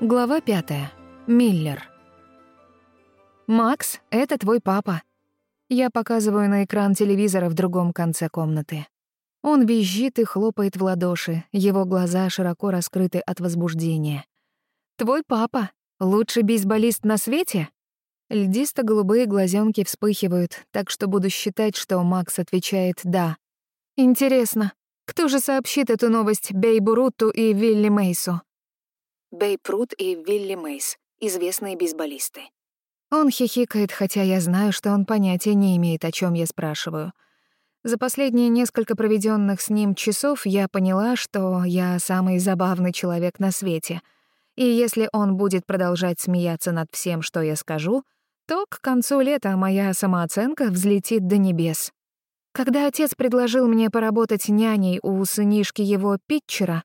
Глава пятая. Миллер. «Макс, это твой папа». Я показываю на экран телевизора в другом конце комнаты. Он визжит и хлопает в ладоши, его глаза широко раскрыты от возбуждения. «Твой папа? Лучший бейсболист на свете?» Льдисто-голубые глазенки вспыхивают, так что буду считать, что Макс отвечает «да». «Интересно, кто же сообщит эту новость Бейбу Рутту и Вилли Мейсу?» Бэй Прут и Вилли Мейс, известные бейсболисты. Он хихикает, хотя я знаю, что он понятия не имеет, о чем я спрашиваю. За последние несколько проведенных с ним часов я поняла, что я самый забавный человек на свете. И если он будет продолжать смеяться над всем, что я скажу, то к концу лета моя самооценка взлетит до небес. Когда отец предложил мне поработать няней у сынишки его питчера,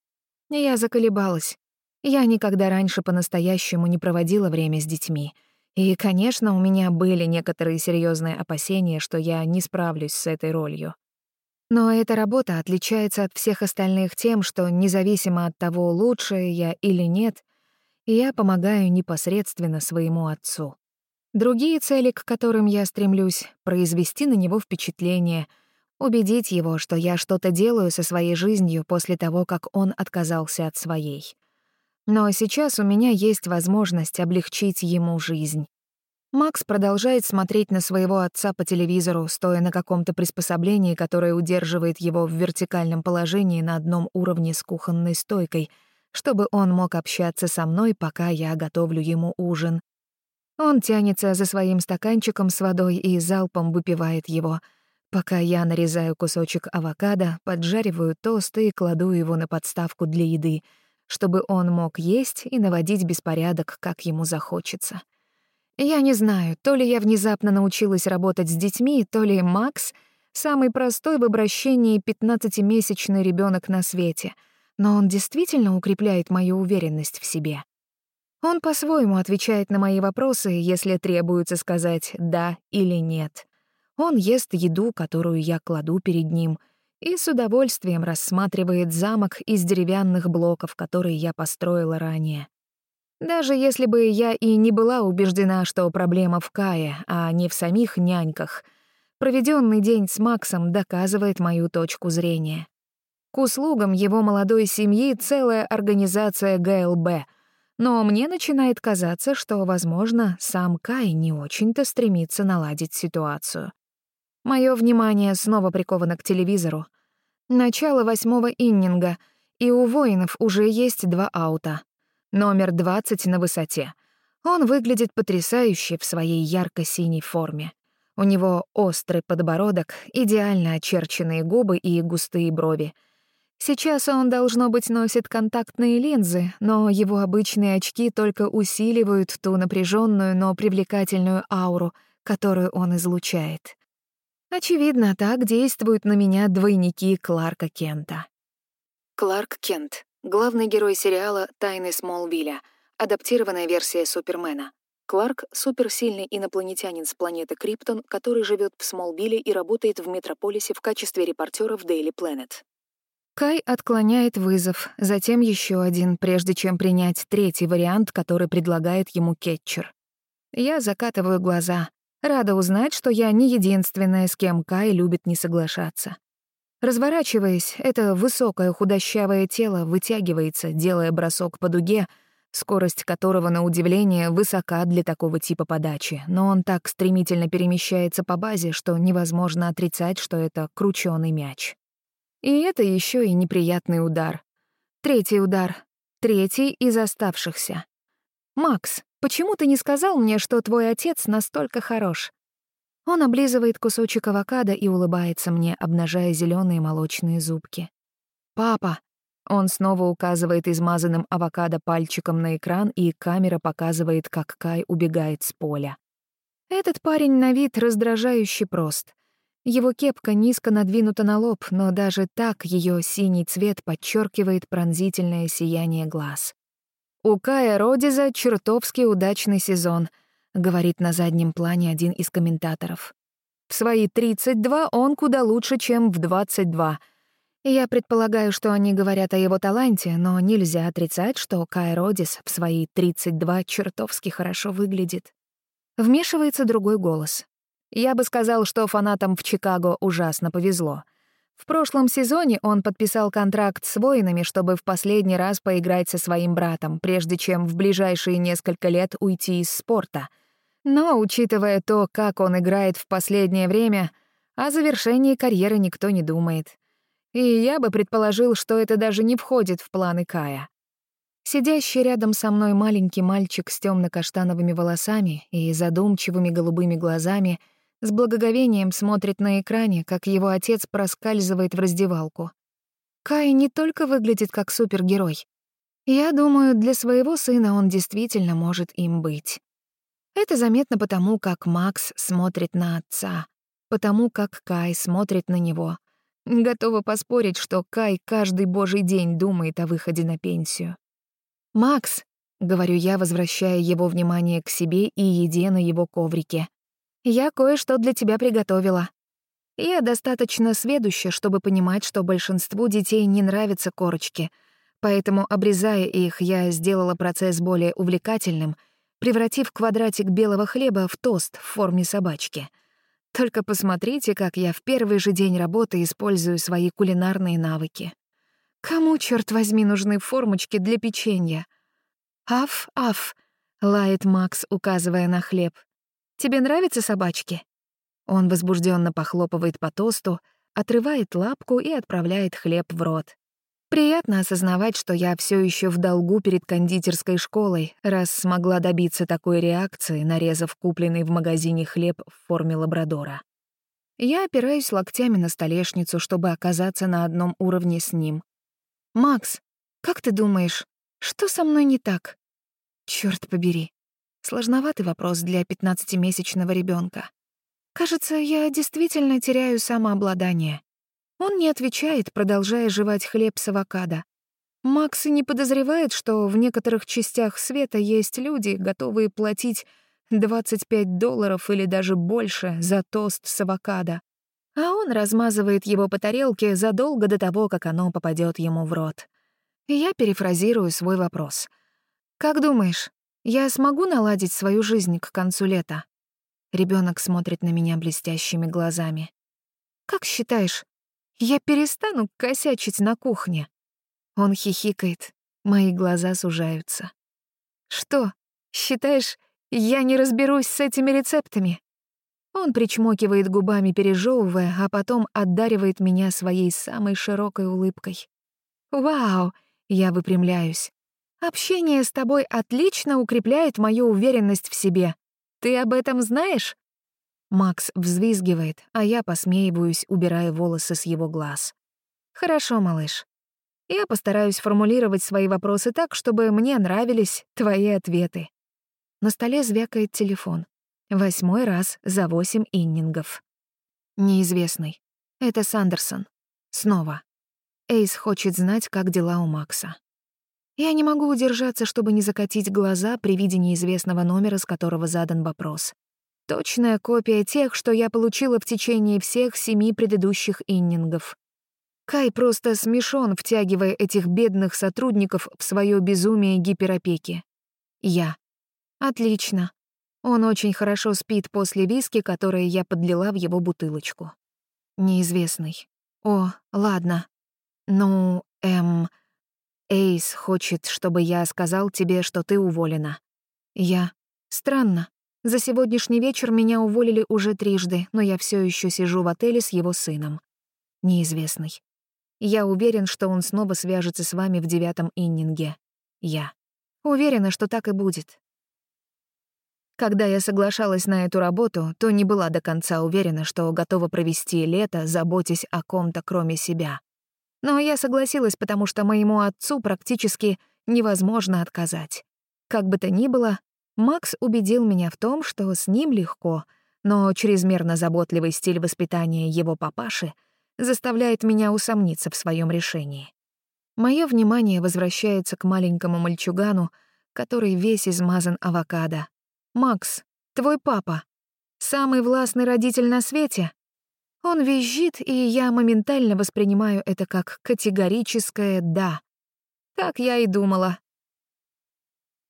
я заколебалась. Я никогда раньше по-настоящему не проводила время с детьми. И, конечно, у меня были некоторые серьезные опасения, что я не справлюсь с этой ролью. Но эта работа отличается от всех остальных тем, что независимо от того, лучше я или нет, я помогаю непосредственно своему отцу. Другие цели, к которым я стремлюсь, — произвести на него впечатление, убедить его, что я что-то делаю со своей жизнью после того, как он отказался от своей. Но сейчас у меня есть возможность облегчить ему жизнь. Макс продолжает смотреть на своего отца по телевизору, стоя на каком-то приспособлении, которое удерживает его в вертикальном положении на одном уровне с кухонной стойкой, чтобы он мог общаться со мной, пока я готовлю ему ужин. Он тянется за своим стаканчиком с водой и залпом выпивает его, пока я нарезаю кусочек авокадо, поджариваю тост и кладу его на подставку для еды — чтобы он мог есть и наводить беспорядок, как ему захочется. Я не знаю, то ли я внезапно научилась работать с детьми, то ли Макс — самый простой в обращении 15-месячный ребенок на свете, но он действительно укрепляет мою уверенность в себе. Он по-своему отвечает на мои вопросы, если требуется сказать «да» или «нет». Он ест еду, которую я кладу перед ним — и с удовольствием рассматривает замок из деревянных блоков, которые я построила ранее. Даже если бы я и не была убеждена, что проблема в Кае, а не в самих няньках, проведенный день с Максом доказывает мою точку зрения. К услугам его молодой семьи целая организация ГЛБ, но мне начинает казаться, что, возможно, сам Кай не очень-то стремится наладить ситуацию. Мое внимание снова приковано к телевизору. Начало восьмого иннинга, и у воинов уже есть два аута. Номер 20 на высоте. Он выглядит потрясающе в своей ярко-синей форме. У него острый подбородок, идеально очерченные губы и густые брови. Сейчас он, должно быть, носит контактные линзы, но его обычные очки только усиливают ту напряженную, но привлекательную ауру, которую он излучает. Очевидно, так действуют на меня двойники Кларка Кента. Кларк Кент — главный герой сериала «Тайны Смолвиля», адаптированная версия Супермена. Кларк — суперсильный инопланетянин с планеты Криптон, который живет в Смолбиле и работает в Метрополисе в качестве репортера в Daily Planet. Кай отклоняет вызов, затем еще один, прежде чем принять третий вариант, который предлагает ему Кетчер. Я закатываю глаза. Рада узнать, что я не единственная, с кем Кай любит не соглашаться. Разворачиваясь, это высокое худощавое тело вытягивается, делая бросок по дуге, скорость которого, на удивление, высока для такого типа подачи, но он так стремительно перемещается по базе, что невозможно отрицать, что это кручёный мяч. И это еще и неприятный удар. Третий удар. Третий из оставшихся. Макс, «Почему ты не сказал мне, что твой отец настолько хорош?» Он облизывает кусочек авокадо и улыбается мне, обнажая зеленые молочные зубки. «Папа!» Он снова указывает измазанным авокадо пальчиком на экран, и камера показывает, как Кай убегает с поля. Этот парень на вид раздражающе прост. Его кепка низко надвинута на лоб, но даже так ее синий цвет подчеркивает пронзительное сияние глаз. «У Кая Родиза чертовски удачный сезон», — говорит на заднем плане один из комментаторов. «В свои 32 он куда лучше, чем в 22». Я предполагаю, что они говорят о его таланте, но нельзя отрицать, что Кай Родис в свои 32 чертовски хорошо выглядит. Вмешивается другой голос. Я бы сказал, что фанатам в Чикаго ужасно повезло. В прошлом сезоне он подписал контракт с воинами, чтобы в последний раз поиграть со своим братом, прежде чем в ближайшие несколько лет уйти из спорта. Но, учитывая то, как он играет в последнее время, о завершении карьеры никто не думает. И я бы предположил, что это даже не входит в планы Кая. Сидящий рядом со мной маленький мальчик с темно каштановыми волосами и задумчивыми голубыми глазами — с благоговением смотрит на экране, как его отец проскальзывает в раздевалку. Кай не только выглядит как супергерой. Я думаю, для своего сына он действительно может им быть. Это заметно потому, как Макс смотрит на отца, потому как Кай смотрит на него. Готова поспорить, что Кай каждый божий день думает о выходе на пенсию. «Макс», — говорю я, возвращая его внимание к себе и еде на его коврике, я кое-что для тебя приготовила. Я достаточно сведуща, чтобы понимать, что большинству детей не нравятся корочки, поэтому, обрезая их, я сделала процесс более увлекательным, превратив квадратик белого хлеба в тост в форме собачки. Только посмотрите, как я в первый же день работы использую свои кулинарные навыки. Кому, черт возьми, нужны формочки для печенья? «Аф, аф», — лает Макс, указывая на хлеб — Тебе нравятся собачки?» Он возбужденно похлопывает по тосту, отрывает лапку и отправляет хлеб в рот. Приятно осознавать, что я все еще в долгу перед кондитерской школой, раз смогла добиться такой реакции, нарезав купленный в магазине хлеб в форме лабрадора. Я опираюсь локтями на столешницу, чтобы оказаться на одном уровне с ним. «Макс, как ты думаешь, что со мной не так?» Черт побери, Сложноватый вопрос для 15-месячного ребёнка. Кажется, я действительно теряю самообладание. Он не отвечает, продолжая жевать хлеб с авокадо. Макс не подозревает, что в некоторых частях света есть люди, готовые платить 25 долларов или даже больше за тост с авокадо. А он размазывает его по тарелке задолго до того, как оно попадет ему в рот. Я перефразирую свой вопрос. «Как думаешь, я смогу наладить свою жизнь к концу лета? Ребенок смотрит на меня блестящими глазами. Как считаешь, я перестану косячить на кухне? Он хихикает, мои глаза сужаются. Что, считаешь, я не разберусь с этими рецептами? Он причмокивает губами, пережевывая, а потом отдаривает меня своей самой широкой улыбкой. Вау, я выпрямляюсь. Общение с тобой отлично укрепляет мою уверенность в себе. Ты об этом знаешь?» Макс взвизгивает, а я посмеиваюсь, убирая волосы с его глаз. «Хорошо, малыш. Я постараюсь формулировать свои вопросы так, чтобы мне нравились твои ответы». На столе звякает телефон. Восьмой раз за восемь иннингов. Неизвестный. Это Сандерсон. Снова. Эйс хочет знать, как дела у Макса. Я не могу удержаться, чтобы не закатить глаза при виде неизвестного номера, с которого задан вопрос. Точная копия тех, что я получила в течение всех семи предыдущих иннингов. Кай просто смешон, втягивая этих бедных сотрудников в свое безумие гиперопеки. Я. Отлично. Он очень хорошо спит после виски, которые я подлила в его бутылочку. Неизвестный. О, ладно. Ну, эм... Эйс хочет, чтобы я сказал тебе, что ты уволена. Я. Странно. За сегодняшний вечер меня уволили уже трижды, но я все еще сижу в отеле с его сыном. Неизвестный. Я уверен, что он снова свяжется с вами в девятом иннинге. Я. Уверена, что так и будет. Когда я соглашалась на эту работу, то не была до конца уверена, что готова провести лето, заботясь о ком-то кроме себя. Но я согласилась, потому что моему отцу практически невозможно отказать. Как бы то ни было, Макс убедил меня в том, что с ним легко, но чрезмерно заботливый стиль воспитания его папаши заставляет меня усомниться в своем решении. Мое внимание возвращается к маленькому мальчугану, который весь измазан авокадо. «Макс, твой папа. Самый властный родитель на свете?» Он визжит, и я моментально воспринимаю это как категорическое «да». Как я и думала,